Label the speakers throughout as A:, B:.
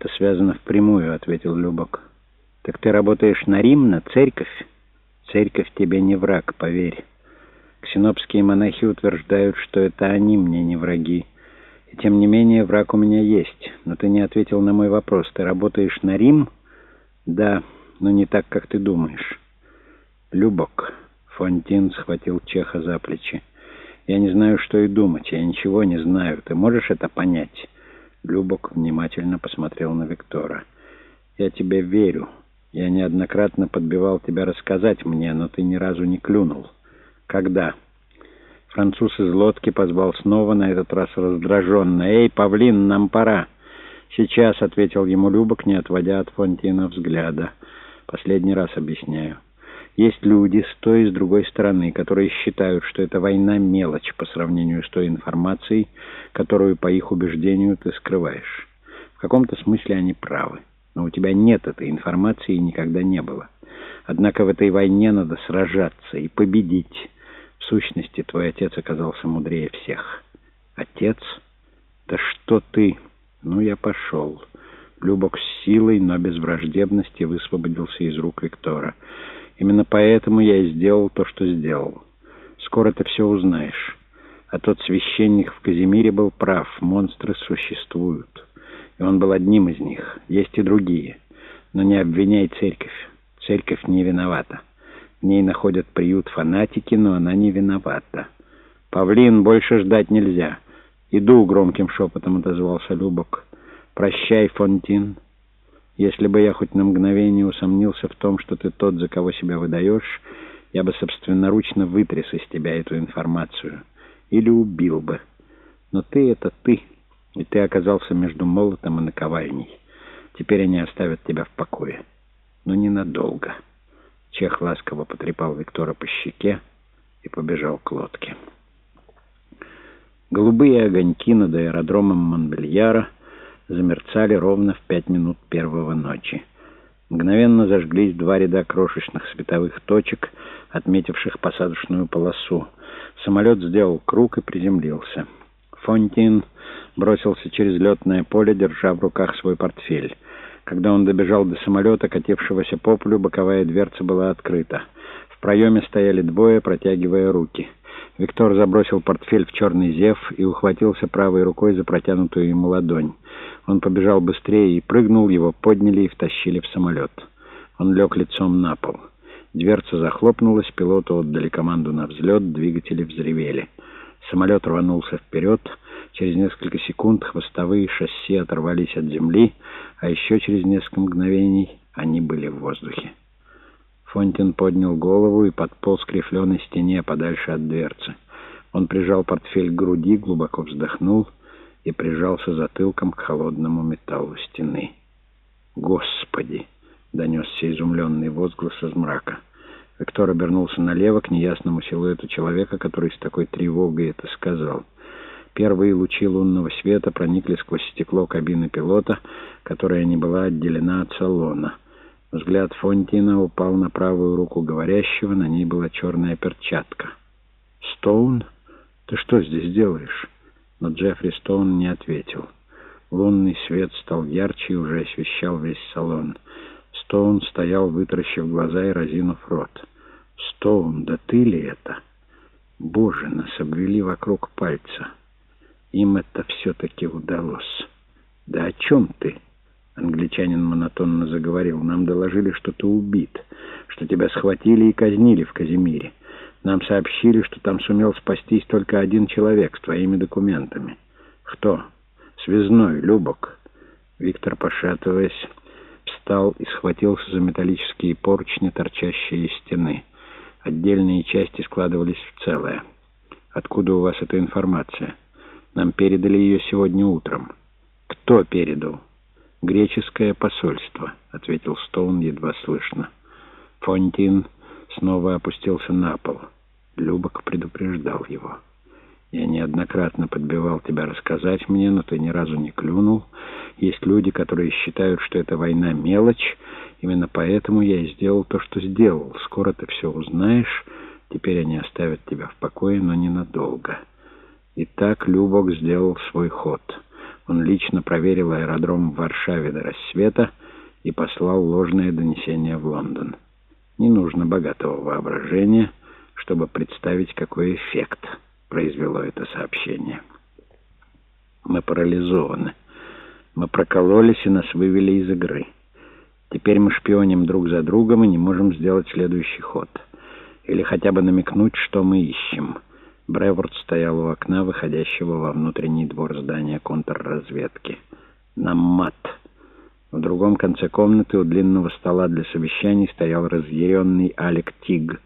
A: «Это связано впрямую», — ответил Любок. «Так ты работаешь на Рим, на церковь?» «Церковь тебе не враг, поверь. Ксенопские монахи утверждают, что это они мне не враги. И тем не менее враг у меня есть. Но ты не ответил на мой вопрос. Ты работаешь на Рим?» «Да, но не так, как ты думаешь». «Любок», — Фонтин схватил Чеха за плечи. «Я не знаю, что и думать. Я ничего не знаю. Ты можешь это понять?» Любок внимательно посмотрел на Виктора. «Я тебе верю. Я неоднократно подбивал тебя рассказать мне, но ты ни разу не клюнул. Когда?» Француз из лодки позвал снова, на этот раз раздраженно. «Эй, павлин, нам пора!» «Сейчас», — ответил ему Любок, не отводя от Фонтина взгляда. «Последний раз объясняю». Есть люди с той и с другой стороны, которые считают, что эта война мелочь по сравнению с той информацией, которую, по их убеждению, ты скрываешь. В каком-то смысле они правы. Но у тебя нет этой информации и никогда не было. Однако в этой войне надо сражаться и победить. В сущности, твой отец оказался мудрее всех. Отец? Да что ты? Ну, я пошел. Любок с силой, но без враждебности высвободился из рук Виктора. Именно поэтому я и сделал то, что сделал. Скоро ты все узнаешь. А тот священник в Казимире был прав. Монстры существуют. И он был одним из них. Есть и другие. Но не обвиняй церковь. Церковь не виновата. В ней находят приют фанатики, но она не виновата. «Павлин, больше ждать нельзя». «Иду», — громким шепотом отозвался Любок. «Прощай, Фонтин». Если бы я хоть на мгновение усомнился в том, что ты тот, за кого себя выдаешь, я бы собственноручно вытряс из тебя эту информацию. Или убил бы. Но ты — это ты, и ты оказался между молотом и наковальней. Теперь они оставят тебя в покое. Но ненадолго. Чех ласково потрепал Виктора по щеке и побежал к лодке. Голубые огоньки над аэродромом Монбельяра — замерцали ровно в пять минут первого ночи. Мгновенно зажглись два ряда крошечных световых точек, отметивших посадочную полосу. Самолет сделал круг и приземлился. Фонтин бросился через летное поле, держа в руках свой портфель. Когда он добежал до самолета, катившегося по полю, боковая дверца была открыта. В проеме стояли двое, протягивая руки — Виктор забросил портфель в черный зев и ухватился правой рукой за протянутую ему ладонь. Он побежал быстрее и прыгнул, его подняли и втащили в самолет. Он лег лицом на пол. Дверца захлопнулась, пилоту отдали команду на взлет, двигатели взревели. Самолет рванулся вперед. Через несколько секунд хвостовые шасси оторвались от земли, а еще через несколько мгновений они были в воздухе. Фонтин поднял голову и подполз к рифленой стене подальше от дверцы. Он прижал портфель к груди, глубоко вздохнул и прижался затылком к холодному металлу стены. «Господи!» — донесся изумленный возглас из мрака. Виктор обернулся налево к неясному силуэту человека, который с такой тревогой это сказал. Первые лучи лунного света проникли сквозь стекло кабины пилота, которая не была отделена от салона — Взгляд Фонтина упал на правую руку говорящего, на ней была черная перчатка. «Стоун? Ты что здесь делаешь?» Но Джеффри Стоун не ответил. Лунный свет стал ярче и уже освещал весь салон. Стоун стоял, вытаращив глаза и разинув рот. «Стоун, да ты ли это?» «Боже, нас обвели вокруг пальца. Им это все-таки удалось. Да о чем ты?» Англичанин монотонно заговорил. «Нам доложили, что ты убит, что тебя схватили и казнили в Казимире. Нам сообщили, что там сумел спастись только один человек с твоими документами. Кто? Связной, Любок». Виктор, пошатываясь, встал и схватился за металлические поручни, торчащие из стены. Отдельные части складывались в целое. «Откуда у вас эта информация? Нам передали ее сегодня утром». «Кто передал?» «Греческое посольство», — ответил Стоун едва слышно. Фонтин снова опустился на пол. Любок предупреждал его. «Я неоднократно подбивал тебя рассказать мне, но ты ни разу не клюнул. Есть люди, которые считают, что эта война мелочь. Именно поэтому я и сделал то, что сделал. Скоро ты все узнаешь. Теперь они оставят тебя в покое, но ненадолго». И так Любок сделал свой ход — Он лично проверил аэродром в Варшаве до рассвета и послал ложное донесение в Лондон. Не нужно богатого воображения, чтобы представить, какой эффект произвело это сообщение. Мы парализованы. Мы прокололись, и нас вывели из игры. Теперь мы шпионим друг за другом и не можем сделать следующий ход. Или хотя бы намекнуть, что мы ищем. Бреворд стоял у окна, выходящего во внутренний двор здания контрразведки. Нам мат. В другом конце комнаты у длинного стола для совещаний стоял разъяренный Алек Тиг.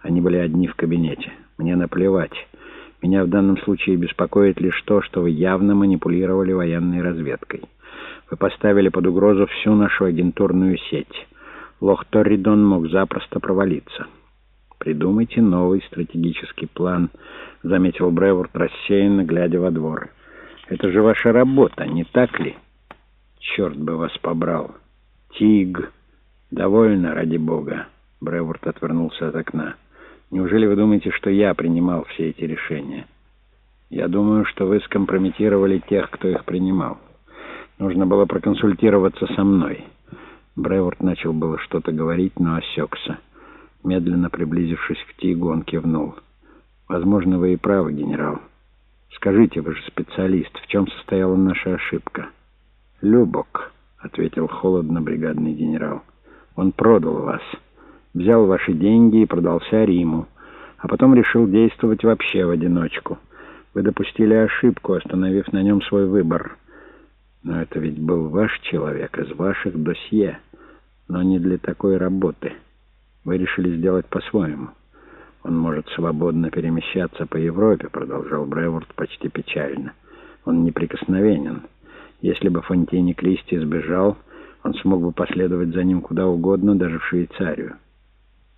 A: Они были одни в кабинете. Мне наплевать. Меня в данном случае беспокоит лишь то, что вы явно манипулировали военной разведкой. Вы поставили под угрозу всю нашу агентурную сеть. Лох-Торридон мог запросто провалиться. Придумайте новый стратегический план, — заметил Бреворд рассеянно, глядя во двор. Это же ваша работа, не так ли? Черт бы вас побрал. Тиг. Довольно, ради бога. Бреворд отвернулся от окна. Неужели вы думаете, что я принимал все эти решения? Я думаю, что вы скомпрометировали тех, кто их принимал. Нужно было проконсультироваться со мной. Бреворд начал было что-то говорить, но осекся. Медленно приблизившись к Тигу, он кивнул. «Возможно, вы и правы, генерал. Скажите, вы же специалист, в чем состояла наша ошибка?» «Любок», — ответил холодно бригадный генерал. «Он продал вас, взял ваши деньги и продался Риму, а потом решил действовать вообще в одиночку. Вы допустили ошибку, остановив на нем свой выбор». Но это ведь был ваш человек из ваших досье, но не для такой работы. Вы решили сделать по-своему. Он может свободно перемещаться по Европе, продолжал Бреворд почти печально. Он неприкосновенен. Если бы Фонтини Кристи сбежал, он смог бы последовать за ним куда угодно, даже в Швейцарию.